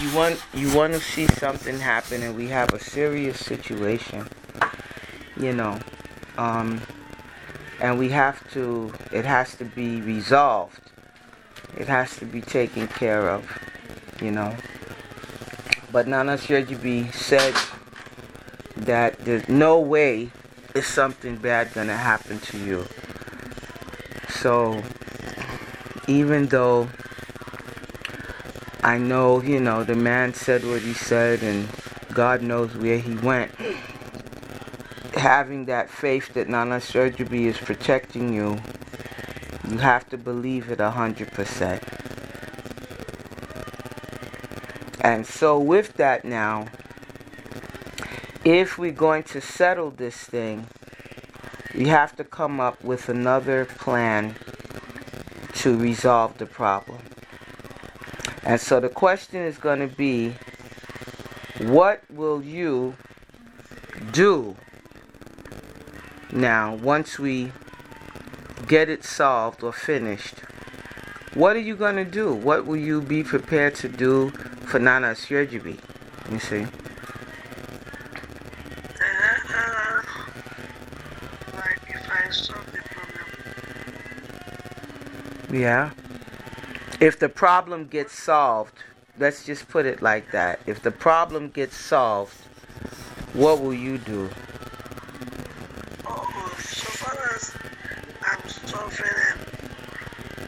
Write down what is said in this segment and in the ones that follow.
you want you want to see something happen and we have a serious situation you know um, and we have to it has to be resolved. It has to be taken care of you know. But nana Shrejibi said that there's no way is something bad gonna happen to you. So even though I know, you know, the man said what he said and God knows where he went. Having that faith that Nana Surgery is protecting you, you have to believe it 100%. And so, with that now, if we're going to settle this thing, we have to come up with another plan to resolve the problem. And so the question is going to be what will you do now once we get it solved or finished? What are you going to do? What will you be prepared to do for Nana Surgery? You see? Uh, like if I solve the problem. Yeah if the problem gets solved, let's just put it like that. If the problem gets solved, what will you do? Oh, so far as I'm suffering,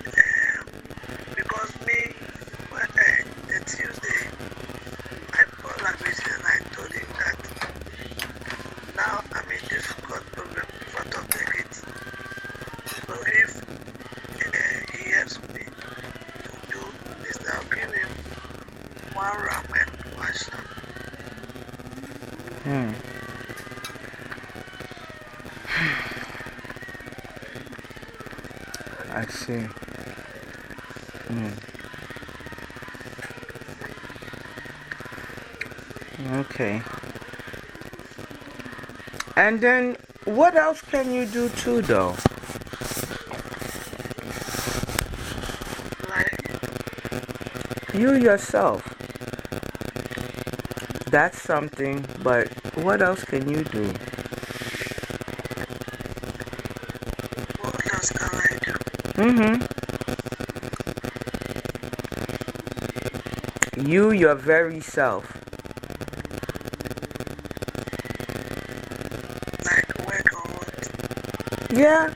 um, because me, when I, the Tuesday, I called a vision and I told him that now I'm in difficult problem in front of the gate. So if uh, he helps me, one ramen question. Hmm. Okay. And then, what else can you do too, though? You yourself that's something, but what else can you do? What else can I do? Mm hmm. You, your very self. Like work on what? Yeah.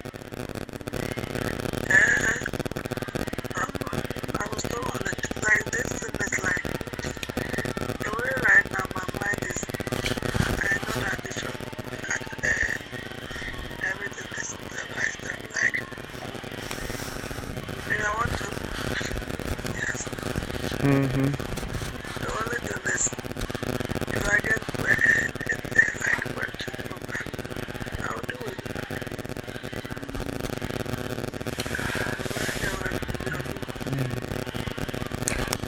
Mm-hmm. The only thing is, if I get in there like work to do, I'll do it.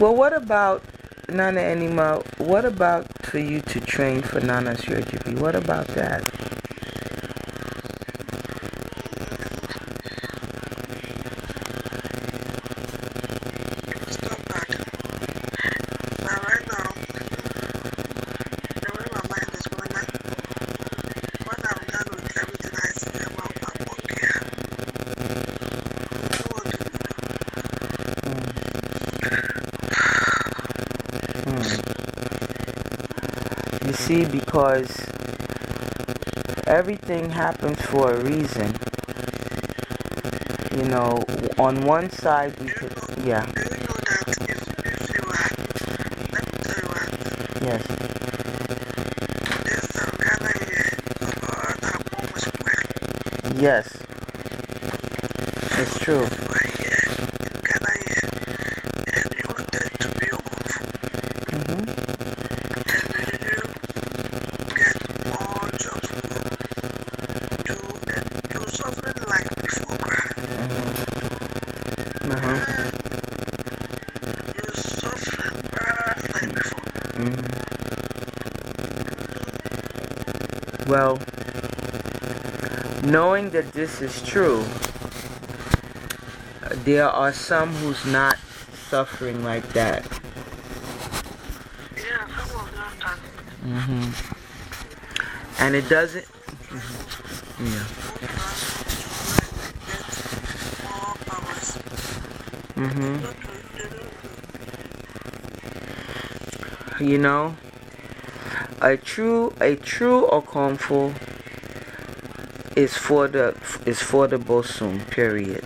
Well, what about Nana Anima? What about for you to train for Nana surgery? What about that? See, because everything happens for a reason. You know, on one side, we could, yeah. Yes. Yes. It's true. Well, knowing that this is true, there are some who's not suffering like that. And it doesn't. Mm-hmm. Yeah. Mm-hmm. You know, a true a true Okomfo is for the is for the bosom. Period.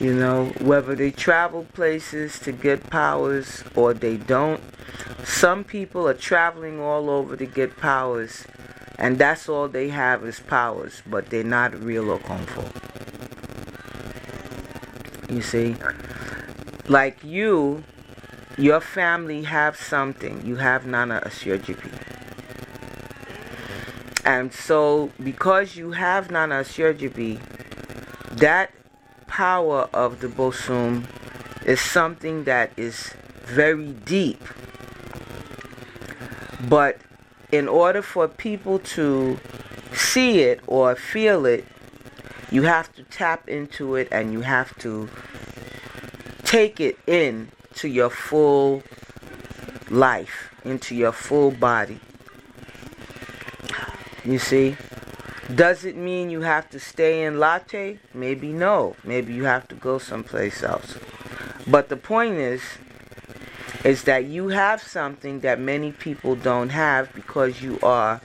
You know, whether they travel places to get powers or they don't, some people are traveling all over to get powers, and that's all they have is powers, but they're not real Okomfo. You see? Like you, your family have something. You have Nana Asyurjipi. And so, because you have Nana Asyurjipi, that power of the Bosum is something that is very deep. But in order for people to see it or feel it, you have to tap into it and you have to take it in to your full life, into your full body. You see? Does it mean you have to stay in Larteh? Maybe no. Maybe you have to go someplace else. But the point is, is that you have something that many people don't have because you are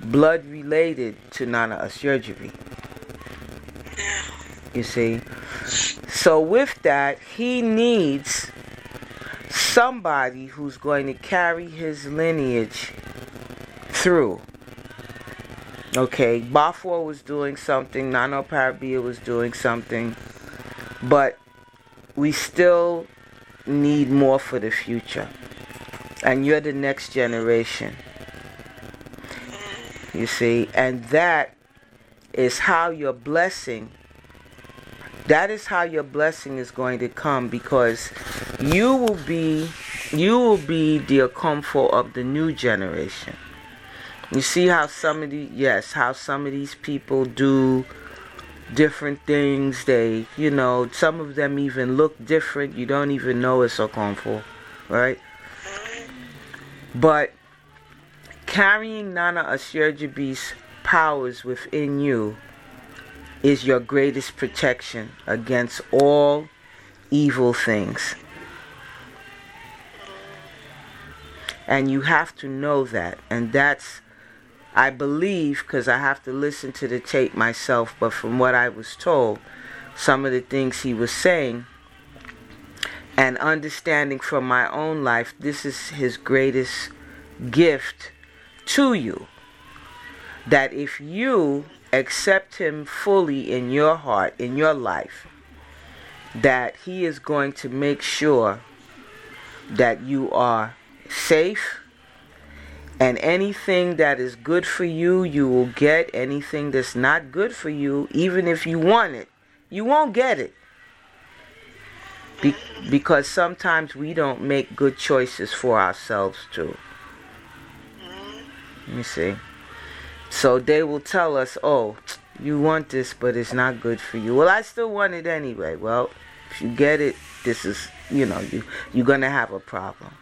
blood related to Nana Asyurjabi. You see? So with that, he needs somebody who's going to carry his lineage through. Okay, Bafour was doing something, Nano Parabia was doing something, but we still need more for the future. And you're the next generation. You see, and that is how your blessing that is how your blessing is going to come because you will be you will be the comfort of the new generation. You see how some of the yes, how some of these people do different things. They, you know, some of them even look different. You don't even know it's a comfort, right? But carrying Nana Asyurjabi's powers within you is your greatest protection against all evil things. And you have to know that. And that's, I believe, because I have to listen to the tape myself, but from what I was told, some of the things he was saying, and understanding from my own life, this is his greatest gift to you. That if you accept Him fully in your heart, in your life, that He is going to make sure that you are safe and anything that is good for you, you will get. Anything that's not good for you, even if you want it, you won't get it. Be- because sometimes we don't make good choices for ourselves, too. Mm-hmm. Let me see. So they will tell us, oh, you want this, but it's not good for you. Well, I still want it anyway. Well, if you get it, this is, you know, you, you're going to have a problem.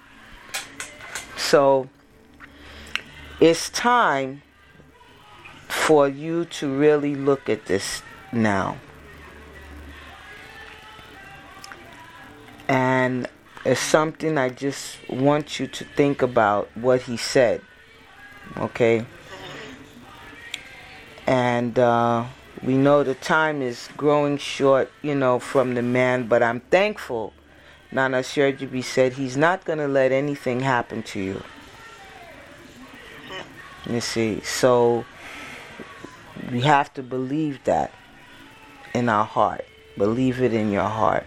So it's time for you to really look at this now. And it's something I just want you to think about what he said. Okay? and uh, we know the time is growing short, you know, from the man. But I'm thankful. Nana Sherjibi said he's not going to let anything happen to you. You see, so we have to believe that in our heart. Believe it in your heart.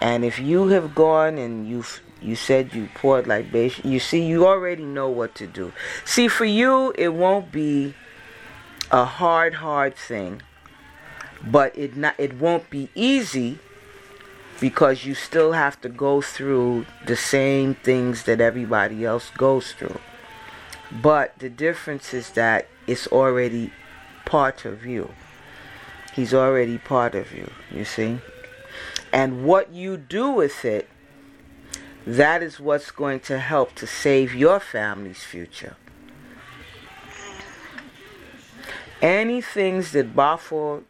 And if you have gone and you've you said you poured like libation, you see, you already know what to do. See, for you, it won't be a hard, hard thing, but it not it won't be easy because you still have to go through the same things that everybody else goes through. But the difference is that it's already part of you. He's already part of you, you see? And what you do with it that is what's going to help to save your family's future. Any things that Bafo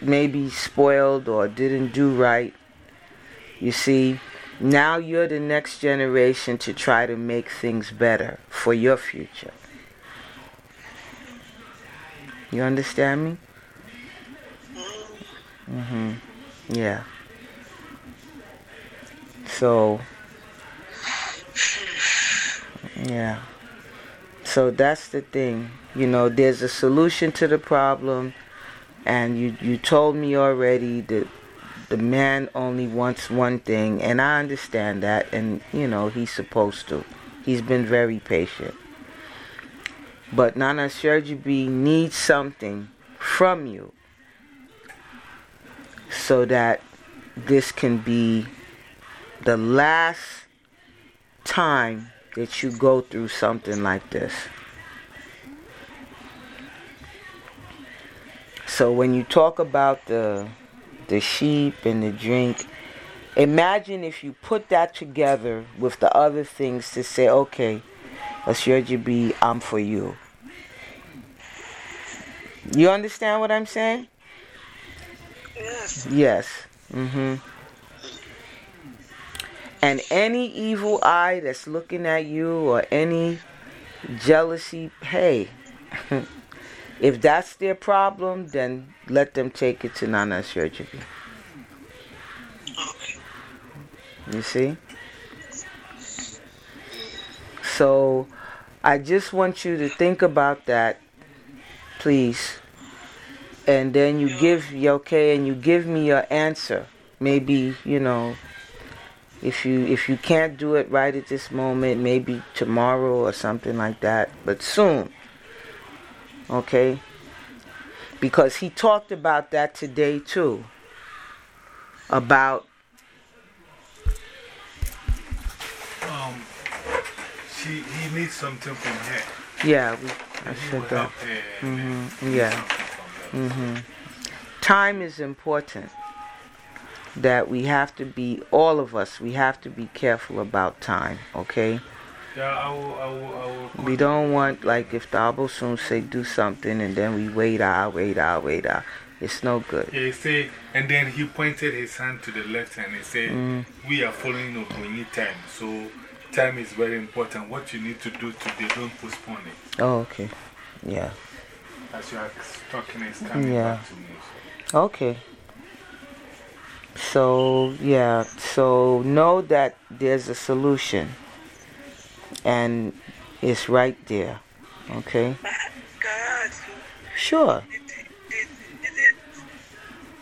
maybe spoiled or didn't do right, you see, now you're the next generation to try to make things better for your future. You understand me? Mm hmm. Yeah. So yeah. So that's the thing. You know, there's a solution to the problem and you you told me already that the man only wants one thing and I understand that and you know, he's supposed to. He's been very patient. But Nana Sergibi needs something from you so that this can be the last time that you go through something like this. So when you talk about the the sheep and the drink, imagine if you put that together with the other things to say, okay, Asherji I'm for you. You understand what I'm saying? Yes. Yes. Mm hmm. And any evil eye that's looking at you or any jealousy, hey, if that's their problem, then let them take it to Nana surgery. You see? So I just want you to think about that, please. And then you give okay and you give me your answer. Maybe, you know, if you if you can't do it right at this moment, maybe tomorrow or something like that, but soon. Okay? Because he talked about that today too. About Um, she, he needs something from her. yeah, we, I said that. Mm -hmm. yeah. that. hmm Time is important. That we have to be, all of us, we have to be careful about time, okay? Yeah, I will, I will, I will. We don't want, like, if the Abosom say do something and then we wait out, wait out, wait out. It's no good. Yeah, he said, and then he pointed his hand to the left and he said, Mm. We are following up, we need time. So, time is very important. What you need to do today, don't postpone it. Oh, okay. Yeah. As you are talking, it's coming Yeah. back to me. Okay. So, yeah. So, know that there's a solution. And it's right there. Okay? But can I ask you, Sure. did, did, did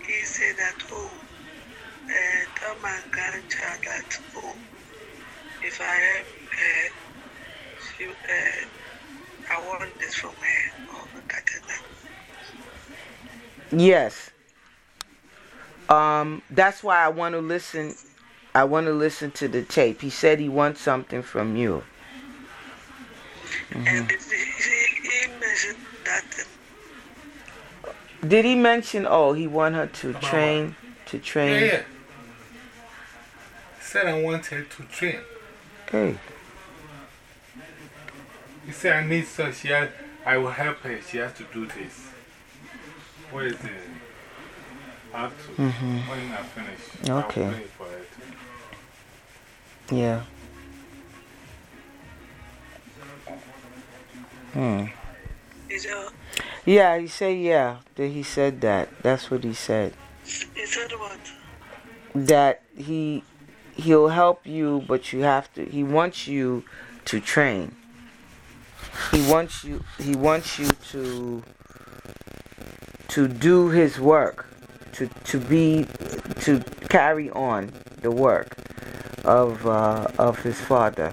he say that, oh, uh, tell my grandchild that, oh, if I help her, she, uh, I want this from her, or that and that. Yes. Um, that's why I want to listen. I want to listen to the tape. He said he wants something from you. And did he, he, he mentioned that um, Did he mention? Oh, he want her to About train, to train. yeah. He said, I want her to train. Hey, He said, I need so she has, I will help her. She has to do this. What is it? I have to. Mhm. When I finish, Okay. I'll play for it. yeah. Hmm. is uh, Yeah, he said yeah. That he said that. That's what he said. he said what? That he he'll help you, but you have to. He wants you to train. He wants you. He wants you to to do his work, to to be to carry on the work of uh, of his father.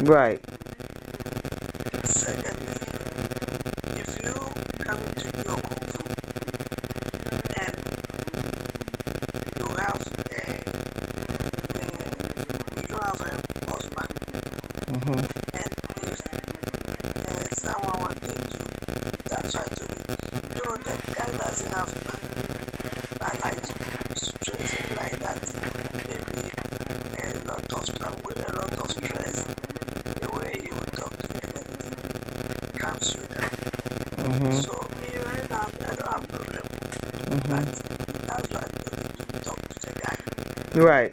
Right. cancer. Mm-hmm. So we ran out of our problem. Mm-hmm. But that's the. Right.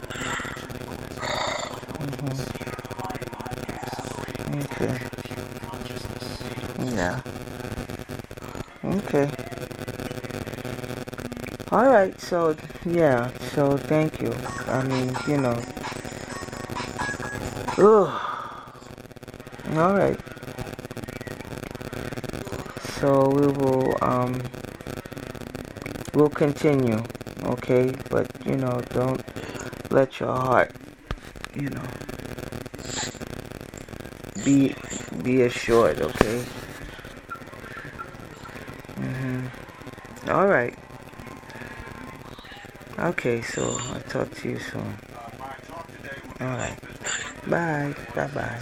Okay. Alright, so, yeah, so thank you. I mean, you know. Ugh. Alright. So we will, um, we'll continue, okay? But, you know, don't let your heart, you know, be, be assured, okay? Alright. Okay, so I'll talk to you soon. Alright. Bye. Bye bye.